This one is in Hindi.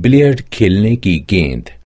बिलियर्ड खेलने की गेंद।